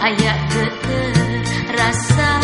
ayaah geter rasa